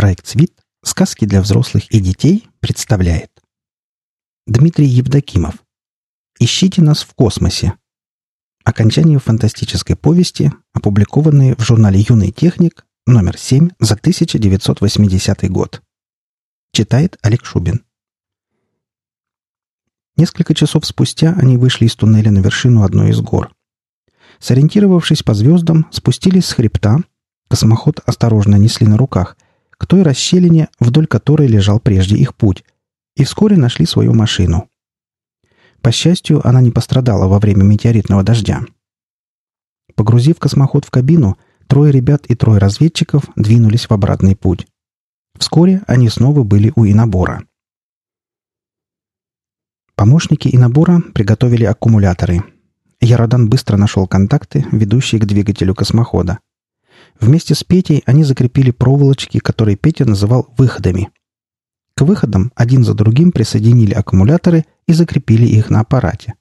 Проект «Свит. Сказки для взрослых и детей» представляет Дмитрий Евдокимов «Ищите нас в космосе». Окончание фантастической повести, опубликованной в журнале «Юный техник» номер 7 за 1980 год. Читает Олег Шубин. Несколько часов спустя они вышли из туннеля на вершину одной из гор. Сориентировавшись по звездам, спустились с хребта. Космоход осторожно несли на руках к той расщелине, вдоль которой лежал прежде их путь, и вскоре нашли свою машину. По счастью, она не пострадала во время метеоритного дождя. Погрузив космоход в кабину, трое ребят и трое разведчиков двинулись в обратный путь. Вскоре они снова были у Инобора. Помощники Инобора приготовили аккумуляторы. Яродан быстро нашел контакты, ведущие к двигателю космохода. Вместе с Петей они закрепили проволочки, которые Петя называл «выходами». К выходам один за другим присоединили аккумуляторы и закрепили их на аппарате.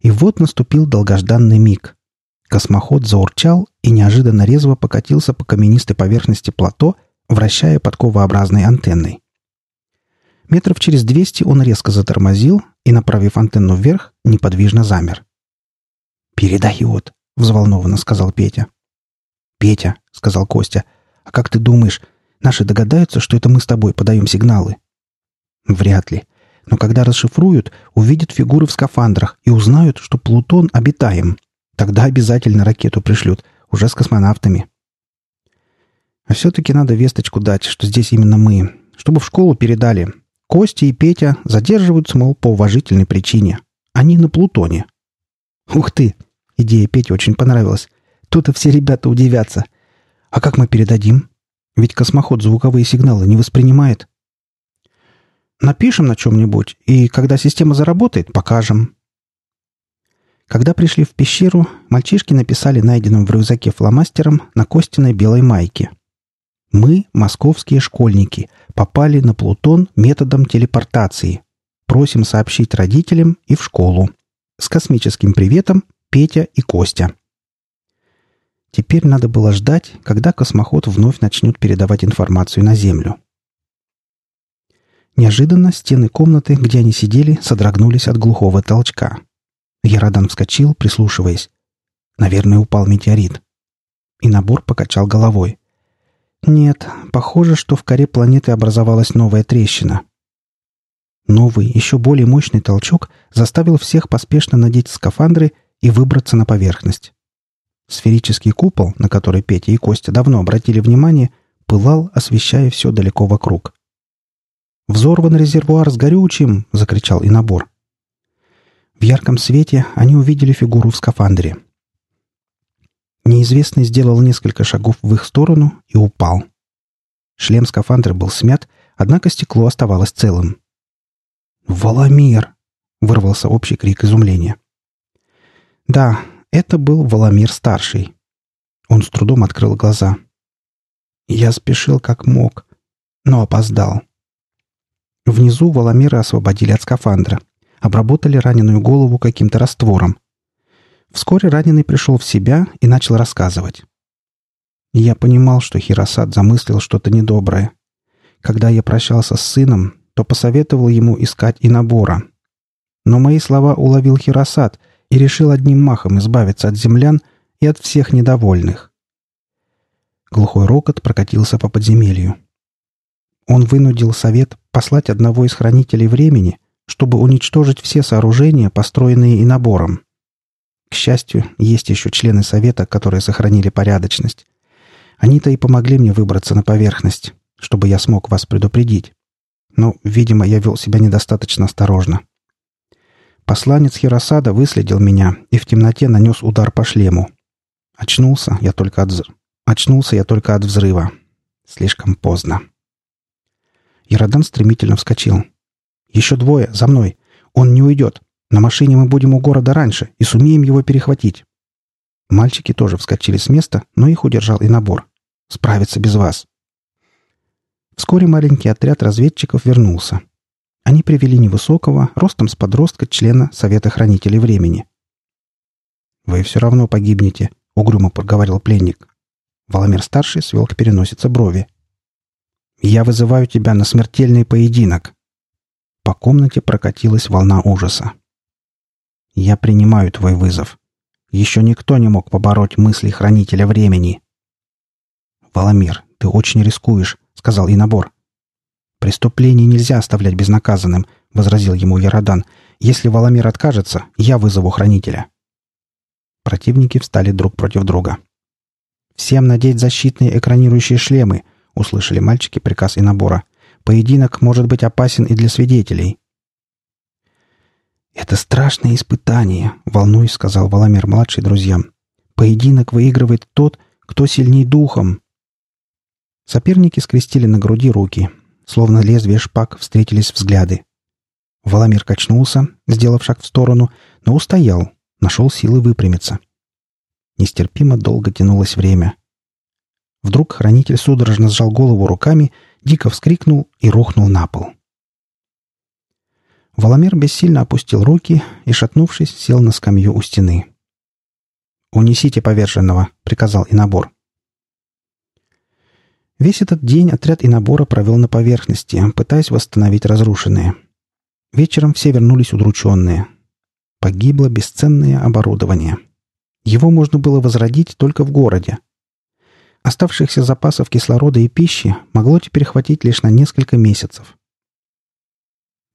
И вот наступил долгожданный миг. Космоход заурчал и неожиданно резво покатился по каменистой поверхности плато, вращая подковообразной антенной. Метров через двести он резко затормозил и, направив антенну вверх, неподвижно замер. «Передает», — взволнованно сказал Петя. «Петя», — сказал Костя, — «а как ты думаешь, наши догадаются, что это мы с тобой подаем сигналы?» «Вряд ли. Но когда расшифруют, увидят фигуры в скафандрах и узнают, что Плутон обитаем. Тогда обязательно ракету пришлют, уже с космонавтами». «А все-таки надо весточку дать, что здесь именно мы, чтобы в школу передали. Костя и Петя задерживаются, мол, по уважительной причине. Они на Плутоне». «Ух ты!» Идея Пети очень понравилась. Тут и все ребята удивятся. А как мы передадим? Ведь космоход звуковые сигналы не воспринимает. Напишем на чем-нибудь, и когда система заработает, покажем. Когда пришли в пещеру, мальчишки написали найденным в рюкзаке фломастером на Костиной белой майке. Мы, московские школьники, попали на Плутон методом телепортации. Просим сообщить родителям и в школу. С космическим приветом Петя и Костя. Теперь надо было ждать, когда космоход вновь начнет передавать информацию на Землю. Неожиданно стены комнаты, где они сидели, содрогнулись от глухого толчка. Ярадан вскочил, прислушиваясь. Наверное, упал метеорит. И набор покачал головой. Нет, похоже, что в коре планеты образовалась новая трещина. Новый, еще более мощный толчок заставил всех поспешно надеть скафандры и выбраться на поверхность. Сферический купол, на который Петя и Костя давно обратили внимание, пылал, освещая все далеко вокруг. «Взорван резервуар с горючим!» — закричал Инобор. В ярком свете они увидели фигуру в скафандре. Неизвестный сделал несколько шагов в их сторону и упал. Шлем скафандра был смят, однако стекло оставалось целым. «Воломир!» — вырвался общий крик изумления. Да, это был Воломир-старший. Он с трудом открыл глаза. Я спешил как мог, но опоздал. Внизу Воломира освободили от скафандра. Обработали раненую голову каким-то раствором. Вскоре раненый пришел в себя и начал рассказывать. Я понимал, что Хиросад замыслил что-то недоброе. Когда я прощался с сыном, то посоветовал ему искать и набора. Но мои слова уловил Хиросад и решил одним махом избавиться от землян и от всех недовольных. Глухой рокот прокатился по подземелью. Он вынудил совет послать одного из хранителей времени, чтобы уничтожить все сооружения, построенные и набором. К счастью, есть еще члены совета, которые сохранили порядочность. Они-то и помогли мне выбраться на поверхность, чтобы я смог вас предупредить. Но, видимо, я вел себя недостаточно осторожно. Посланец Хиросада выследил меня и в темноте нанес удар по шлему. Очнулся я только от... Очнулся я только от взрыва. Слишком поздно. Яродан стремительно вскочил. «Еще двое, за мной. Он не уйдет. На машине мы будем у города раньше и сумеем его перехватить». Мальчики тоже вскочили с места, но их удержал и набор. «Справиться без вас». Вскоре маленький отряд разведчиков вернулся. Они привели невысокого, ростом с подростка, члена Совета Хранителей Времени. «Вы все равно погибнете», — угрюмо проговорил пленник. Воломер-старший свел к переносице брови. Я вызываю тебя на смертельный поединок!» По комнате прокатилась волна ужаса. «Я принимаю твой вызов. Еще никто не мог побороть мысли хранителя времени». «Валамир, ты очень рискуешь», — сказал Инабор. «Преступление нельзя оставлять безнаказанным», — возразил ему Яродан. «Если Валамир откажется, я вызову хранителя». Противники встали друг против друга. «Всем надеть защитные экранирующие шлемы», — услышали мальчики приказ Инабора. «Поединок может быть опасен и для свидетелей». «Это страшное испытание», — волнуясь, сказал Валамир-младший друзьям. «Поединок выигрывает тот, кто сильней духом». Соперники скрестили на груди руки, Словно лезвие шпаг встретились взгляды. Валамир качнулся, сделав шаг в сторону, но устоял, нашел силы выпрямиться. Нестерпимо долго тянулось время. Вдруг хранитель судорожно сжал голову руками, дико вскрикнул и рухнул на пол. Валамир бессильно опустил руки и, шатнувшись, сел на скамью у стены. «Унесите поверженного», — приказал Инабор. Весь этот день отряд Инабора провел на поверхности, пытаясь восстановить разрушенное. Вечером все вернулись удрученные. Погибло бесценное оборудование. Его можно было возродить только в городе. Оставшихся запасов кислорода и пищи могло теперь хватить лишь на несколько месяцев.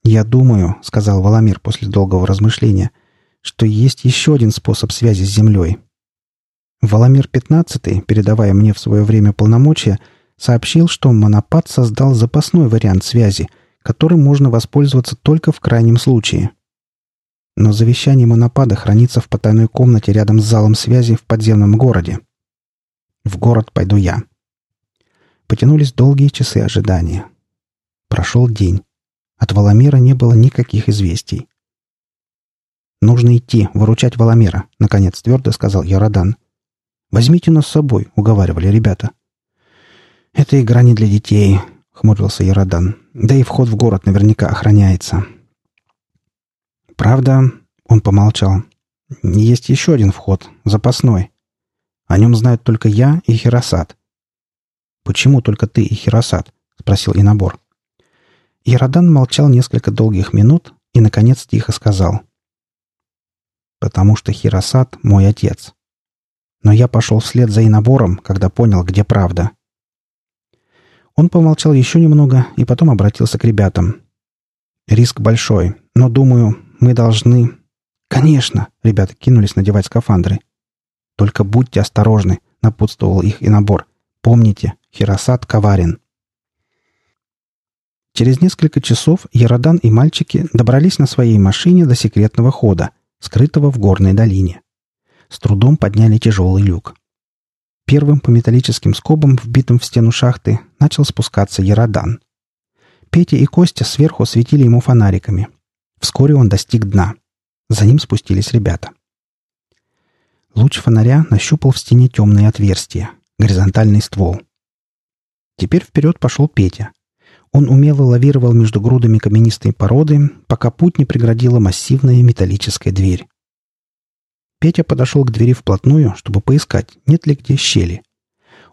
«Я думаю», — сказал Валамир после долгого размышления, «что есть еще один способ связи с Землей. Валамир XV, передавая мне в свое время полномочия, — сообщил, что Монопад создал запасной вариант связи, которым можно воспользоваться только в крайнем случае. Но завещание Монопада хранится в потайной комнате рядом с залом связи в подземном городе. В город пойду я. Потянулись долгие часы ожидания. Прошел день. От Валамира не было никаких известий. «Нужно идти, выручать Валамира», — наконец твердо сказал Ярадан. «Возьмите нас с собой», — уговаривали ребята. «Это игра не для детей», — хмурился Ярадан. «Да и вход в город наверняка охраняется». «Правда...» — он помолчал. «Есть еще один вход, запасной. О нем знают только я и Хиросат». «Почему только ты и Хиросат?» — спросил Инабор. Ярадан молчал несколько долгих минут и, наконец, тихо сказал. «Потому что Хиросат — мой отец. Но я пошел вслед за Инабором, когда понял, где правда». Он помолчал еще немного и потом обратился к ребятам. «Риск большой, но, думаю, мы должны...» «Конечно!» — ребята кинулись надевать скафандры. «Только будьте осторожны!» — напутствовал их и набор. «Помните, Хиросат коварен!» Через несколько часов Яродан и мальчики добрались на своей машине до секретного хода, скрытого в горной долине. С трудом подняли тяжелый люк. Первым по металлическим скобам, вбитым в стену шахты, начал спускаться Яродан. Петя и Костя сверху светили ему фонариками. Вскоре он достиг дна. За ним спустились ребята. Луч фонаря нащупал в стене темное отверстие, горизонтальный ствол. Теперь вперед пошел Петя. Он умело лавировал между грудами каменистой породы, пока путь не преградила массивная металлическая дверь. Петя подошел к двери вплотную, чтобы поискать, нет ли где щели.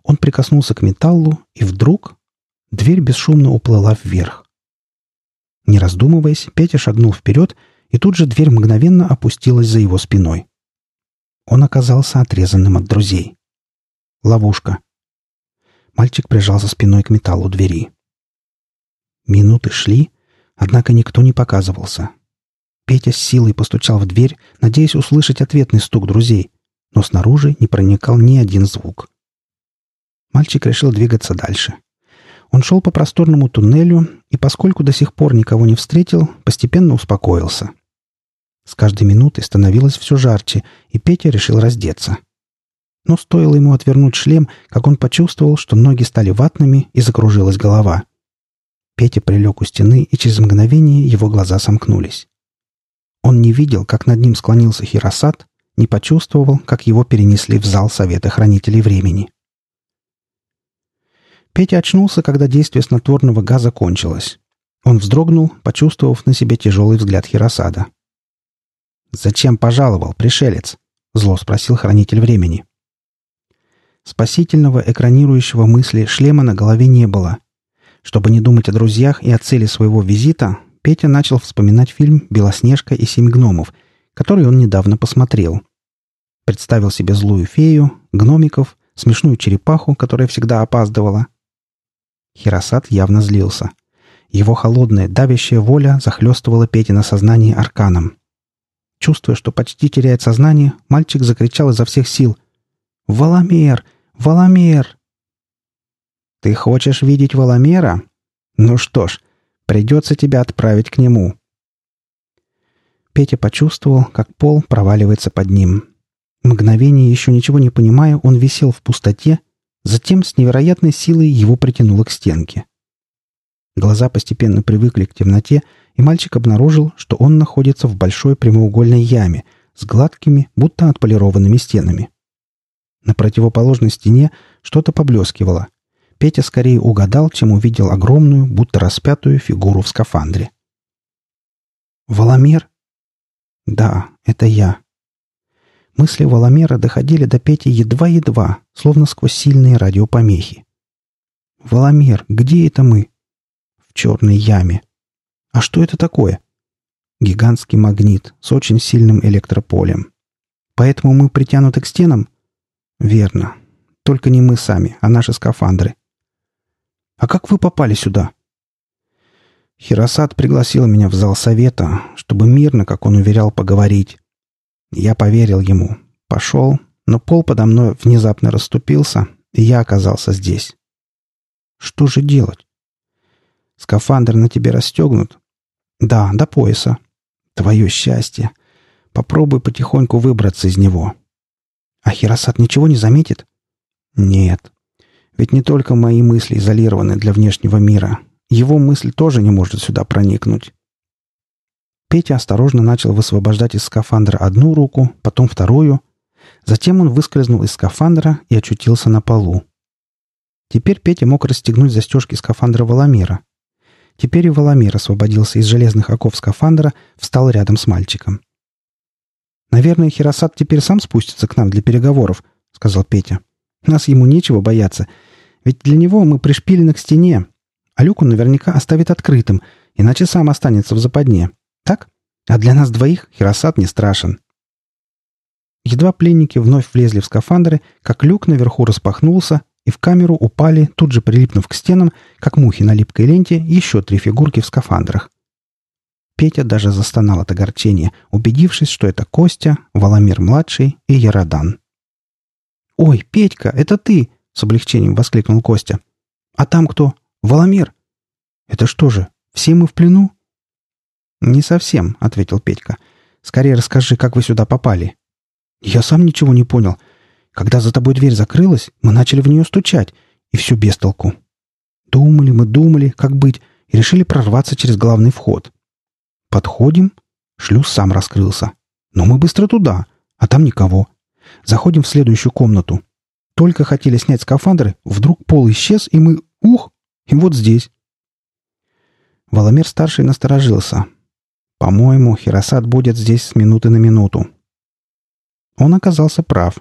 Он прикоснулся к металлу, и вдруг дверь бесшумно уплыла вверх. Не раздумываясь, Петя шагнул вперед, и тут же дверь мгновенно опустилась за его спиной. Он оказался отрезанным от друзей. Ловушка. Мальчик прижался спиной к металлу двери. Минуты шли, однако никто не показывался. Петя с силой постучал в дверь, надеясь услышать ответный стук друзей, но снаружи не проникал ни один звук. Мальчик решил двигаться дальше. Он шел по просторному туннелю и, поскольку до сих пор никого не встретил, постепенно успокоился. С каждой минутой становилось все жарче, и Петя решил раздеться. Но стоило ему отвернуть шлем, как он почувствовал, что ноги стали ватными и закружилась голова. Петя прилег у стены, и через мгновение его глаза сомкнулись. Он не видел, как над ним склонился Хиросат, не почувствовал, как его перенесли в зал Совета Хранителей Времени. Петя очнулся, когда действие снотворного газа кончилось. Он вздрогнул, почувствовав на себе тяжелый взгляд Хиросада. «Зачем пожаловал, пришелец?» — зло спросил Хранитель Времени. Спасительного экранирующего мысли шлема на голове не было. Чтобы не думать о друзьях и о цели своего визита, Петя начал вспоминать фильм «Белоснежка и семь гномов», который он недавно посмотрел. Представил себе злую фею, гномиков, смешную черепаху, которая всегда опаздывала. Хиросат явно злился. Его холодная, давящая воля захлестывала Петя на сознании арканом. Чувствуя, что почти теряет сознание, мальчик закричал изо всех сил. «Валамер! Валамер!» «Ты хочешь видеть Валамера? Ну что ж, придется тебя отправить к нему». Петя почувствовал, как пол проваливается под ним. Мгновение, еще ничего не понимая, он висел в пустоте, затем с невероятной силой его притянуло к стенке. Глаза постепенно привыкли к темноте, и мальчик обнаружил, что он находится в большой прямоугольной яме с гладкими, будто отполированными стенами. На противоположной стене что-то поблескивало. Петя скорее угадал, чем увидел огромную, будто распятую фигуру в скафандре. «Воломер?» «Да, это я». Мысли Воломера доходили до Пети едва-едва, словно сквозь сильные радиопомехи. «Воломер, где это мы?» в черной яме. А что это такое? Гигантский магнит с очень сильным электрополем. Поэтому мы притянуты к стенам? Верно. Только не мы сами, а наши скафандры. А как вы попали сюда? Хиросат пригласил меня в зал совета, чтобы мирно, как он уверял, поговорить. Я поверил ему. Пошел, но пол подо мной внезапно расступился, и я оказался здесь. Что же делать? Скафандр на тебе расстегнут? Да, до пояса. Твое счастье. Попробуй потихоньку выбраться из него. А Хиросат ничего не заметит? Нет. Ведь не только мои мысли изолированы для внешнего мира. Его мысль тоже не может сюда проникнуть. Петя осторожно начал высвобождать из скафандра одну руку, потом вторую. Затем он выскользнул из скафандра и очутился на полу. Теперь Петя мог расстегнуть застежки скафандра Воломера. Теперь и Воломир освободился из железных оков скафандра, встал рядом с мальчиком. «Наверное, Хиросат теперь сам спустится к нам для переговоров», — сказал Петя. «Нас ему нечего бояться. Ведь для него мы пришпилены к стене, а люк он наверняка оставит открытым, иначе сам останется в западне. Так? А для нас двоих Хиросат не страшен». Едва пленники вновь влезли в скафандры, как люк наверху распахнулся, и в камеру упали, тут же прилипнув к стенам, как мухи на липкой ленте, еще три фигурки в скафандрах. Петя даже застонал от огорчения, убедившись, что это Костя, Воломир-младший и Яродан. «Ой, Петька, это ты!» — с облегчением воскликнул Костя. «А там кто? Воломир?» «Это что же, все мы в плену?» «Не совсем», — ответил Петька. «Скорее расскажи, как вы сюда попали». «Я сам ничего не понял. Когда за тобой дверь закрылась, мы начали в нее стучать, и все без толку. Думали мы, думали, как быть, и решили прорваться через главный вход. Подходим, шлюз сам раскрылся. Но мы быстро туда, а там никого. Заходим в следующую комнату. Только хотели снять скафандры, вдруг пол исчез, и мы... Ух! И вот здесь. Воломер-старший насторожился. «По-моему, Хиросат будет здесь с минуты на минуту». Он оказался прав.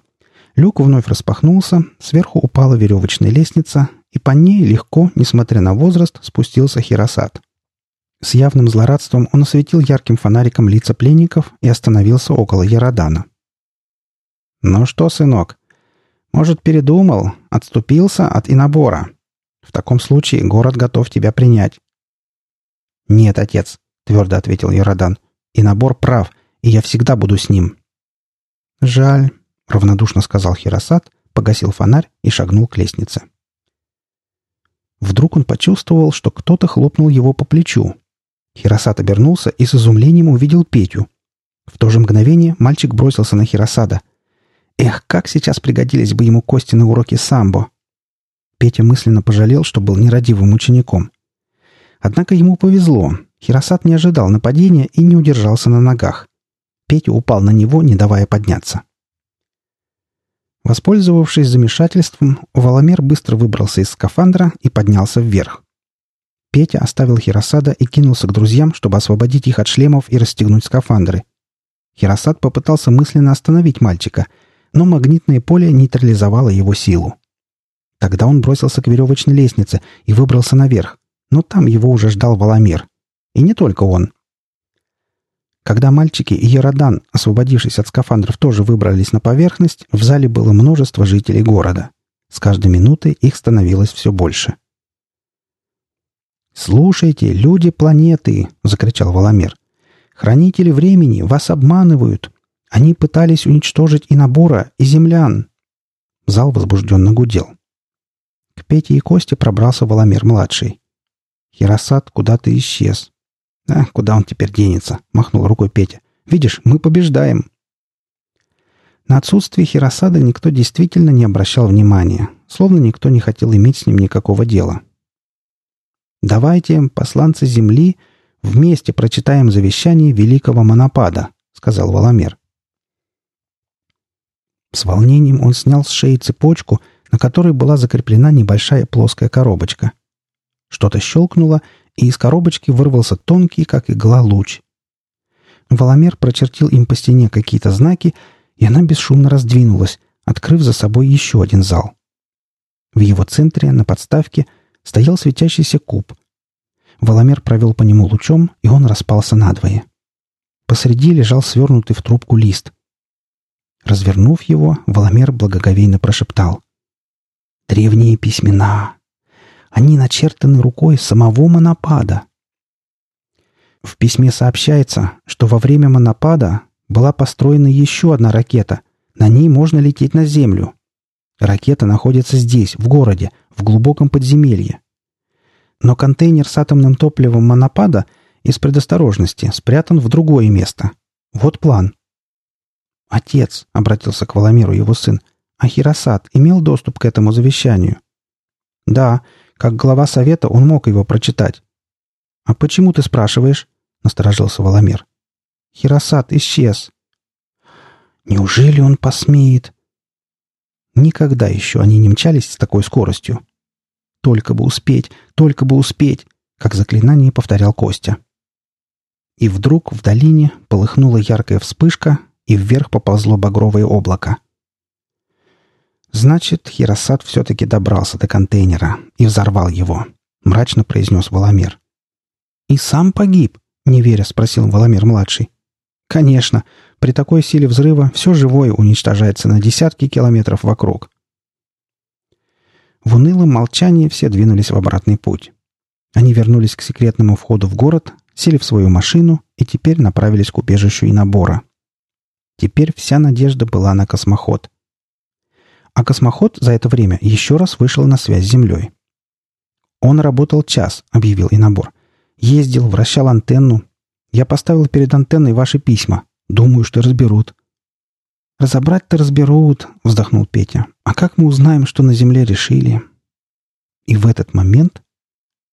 Люк вновь распахнулся, сверху упала веревочная лестница, и по ней легко, несмотря на возраст, спустился Хиросат. С явным злорадством он осветил ярким фонариком лица пленников и остановился около Яродана. «Ну что, сынок, может, передумал, отступился от инобора? В таком случае город готов тебя принять». «Нет, отец», — твердо ответил Яродан. «Инобор прав, и я всегда буду с ним». «Жаль, — равнодушно сказал Хиросат, погасил фонарь и шагнул к лестнице. Вдруг он почувствовал, что кто-то хлопнул его по плечу. Хиросат обернулся и с изумлением увидел Петю. В то же мгновение мальчик бросился на Хиросада. Эх, как сейчас пригодились бы ему кости на уроке самбо! Петя мысленно пожалел, что был нерадивым учеником. Однако ему повезло. Хиросат не ожидал нападения и не удержался на ногах. Петя упал на него, не давая подняться. Воспользовавшись замешательством, Воломер быстро выбрался из скафандра и поднялся вверх. Петя оставил Хиросада и кинулся к друзьям, чтобы освободить их от шлемов и расстегнуть скафандры. Хиросад попытался мысленно остановить мальчика, но магнитное поле нейтрализовало его силу. Тогда он бросился к веревочной лестнице и выбрался наверх, но там его уже ждал Валамир. И не только он. Когда мальчики и Еродан, освободившись от скафандров, тоже выбрались на поверхность, в зале было множество жителей города. С каждой минутой их становилось все больше. «Слушайте, люди планеты!» — закричал Валамир. «Хранители времени вас обманывают. Они пытались уничтожить и Набора, и землян». Зал возбужденно гудел. К Пете и Косте пробрался Валамир-младший. Хиросат куда-то исчез. «А, куда он теперь денется?» — махнул рукой Петя. «Видишь, мы побеждаем!» На отсутствие Хиросада никто действительно не обращал внимания, словно никто не хотел иметь с ним никакого дела. «Давайте, посланцы Земли, вместе прочитаем завещание великого Монопада», — сказал Валамер. С волнением он снял с шеи цепочку, на которой была закреплена небольшая плоская коробочка. Что-то щелкнуло, и из коробочки вырвался тонкий, как игла, луч. Воломер прочертил им по стене какие-то знаки, и она бесшумно раздвинулась, открыв за собой еще один зал. В его центре, на подставке, стоял светящийся куб. Воломер провел по нему лучом, и он распался надвое. Посреди лежал свернутый в трубку лист. Развернув его, Воломер благоговейно прошептал. «Древние письмена! Они начертаны рукой самого монопада!» В письме сообщается, что во время монопада была построена еще одна ракета. На ней можно лететь на Землю. Ракета находится здесь, в городе, в глубоком подземелье. Но контейнер с атомным топливом монопада из предосторожности спрятан в другое место. Вот план. «Отец», — обратился к Валамиру его сын, — «а Хиросат имел доступ к этому завещанию?» «Да, как глава совета он мог его прочитать». «А почему ты спрашиваешь?» — насторожился Валамир. «Хиросат исчез». «Неужели он посмеет?» Никогда еще они не мчались с такой скоростью. «Только бы успеть! Только бы успеть!» как заклинание повторял Костя. И вдруг в долине полыхнула яркая вспышка, и вверх поползло багровое облако. «Значит, Хиросат все-таки добрался до контейнера и взорвал его», — мрачно произнес Воломир. «И сам погиб?» — не веря спросил Воломир-младший. «Конечно. При такой силе взрыва все живое уничтожается на десятки километров вокруг. В унылом молчании все двинулись в обратный путь. Они вернулись к секретному входу в город, сели в свою машину и теперь направились к убежищу и набора. Теперь вся надежда была на космоход. А космоход за это время еще раз вышел на связь с Землей. «Он работал час», — объявил Инабор. «Ездил, вращал антенну. Я поставил перед антенной ваши письма. Думаю, что разберут». «Разобрать-то разберут», — вздохнул Петя. «А как мы узнаем, что на Земле решили?» И в этот момент...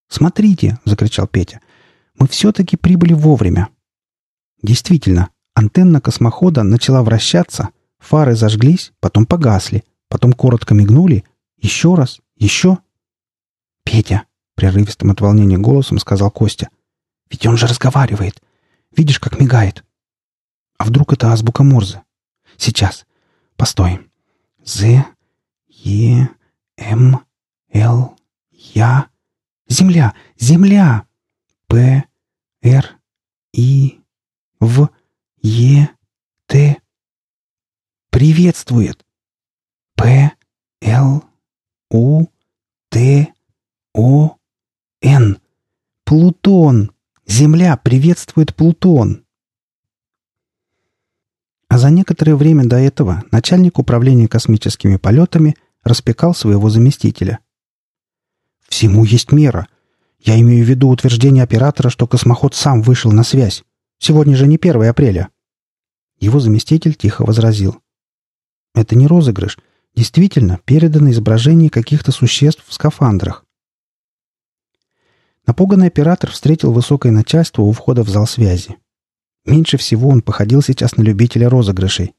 «Смотрите!» — закричал Петя. «Мы все-таки прибыли вовремя». Действительно, антенна космохода начала вращаться, фары зажглись, потом погасли, потом коротко мигнули, еще раз, еще. «Петя!» — прерывистым от волнения голосом сказал Костя. «Ведь он же разговаривает. Видишь, как мигает. А вдруг это азбука Морзе? Сейчас. Постой. З, Е, М, Л, Я. Земля! Земля! П, Р, И, В, Е, Т. Приветствует. П, Л, У, Т, О, Н. Плутон! Земля приветствует Плутон! А за некоторое время до этого начальник управления космическими полетами распекал своего заместителя. «Всему есть мера. Я имею в виду утверждение оператора, что космоход сам вышел на связь. Сегодня же не 1 апреля». Его заместитель тихо возразил. «Это не розыгрыш. Действительно, передано изображение каких-то существ в скафандрах. Напуганный оператор встретил высокое начальство у входа в зал связи. Меньше всего он походил сейчас на любителя розыгрышей.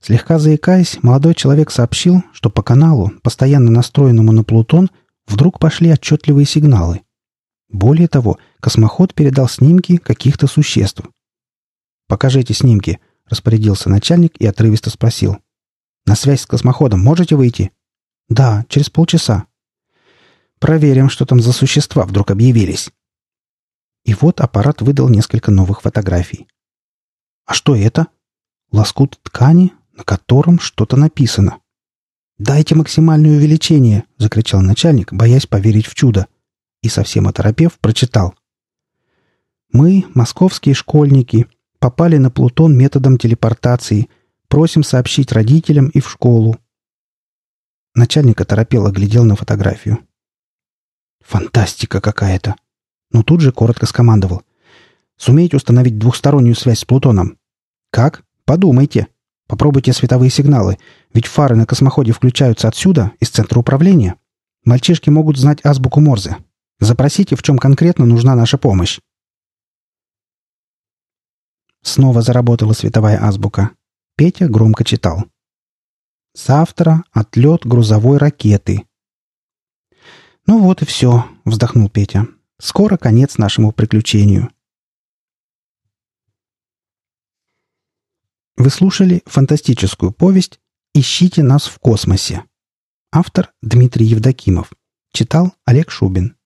Слегка заикаясь, молодой человек сообщил, что по каналу, постоянно настроенному на Плутон, вдруг пошли отчетливые сигналы. Более того, космоход передал снимки каких-то существ. «Покажите снимки», — распорядился начальник и отрывисто спросил. «На связь с космоходом можете выйти?» «Да, через полчаса». Проверим, что там за существа вдруг объявились. И вот аппарат выдал несколько новых фотографий. А что это? Лоскут ткани, на котором что-то написано. «Дайте максимальное увеличение!» — закричал начальник, боясь поверить в чудо. И совсем оторопев, прочитал. «Мы, московские школьники, попали на Плутон методом телепортации. Просим сообщить родителям и в школу». Начальник оторопело глядел на фотографию. «Фантастика какая-то!» Но тут же коротко скомандовал. «Сумеете установить двухстороннюю связь с Плутоном?» «Как? Подумайте. Попробуйте световые сигналы, ведь фары на космоходе включаются отсюда, из центра управления. Мальчишки могут знать азбуку Морзе. Запросите, в чем конкретно нужна наша помощь». Снова заработала световая азбука. Петя громко читал. «Завтра отлет грузовой ракеты». «Ну вот и все», — вздохнул Петя. «Скоро конец нашему приключению». Вы слушали фантастическую повесть «Ищите нас в космосе». Автор Дмитрий Евдокимов. Читал Олег Шубин.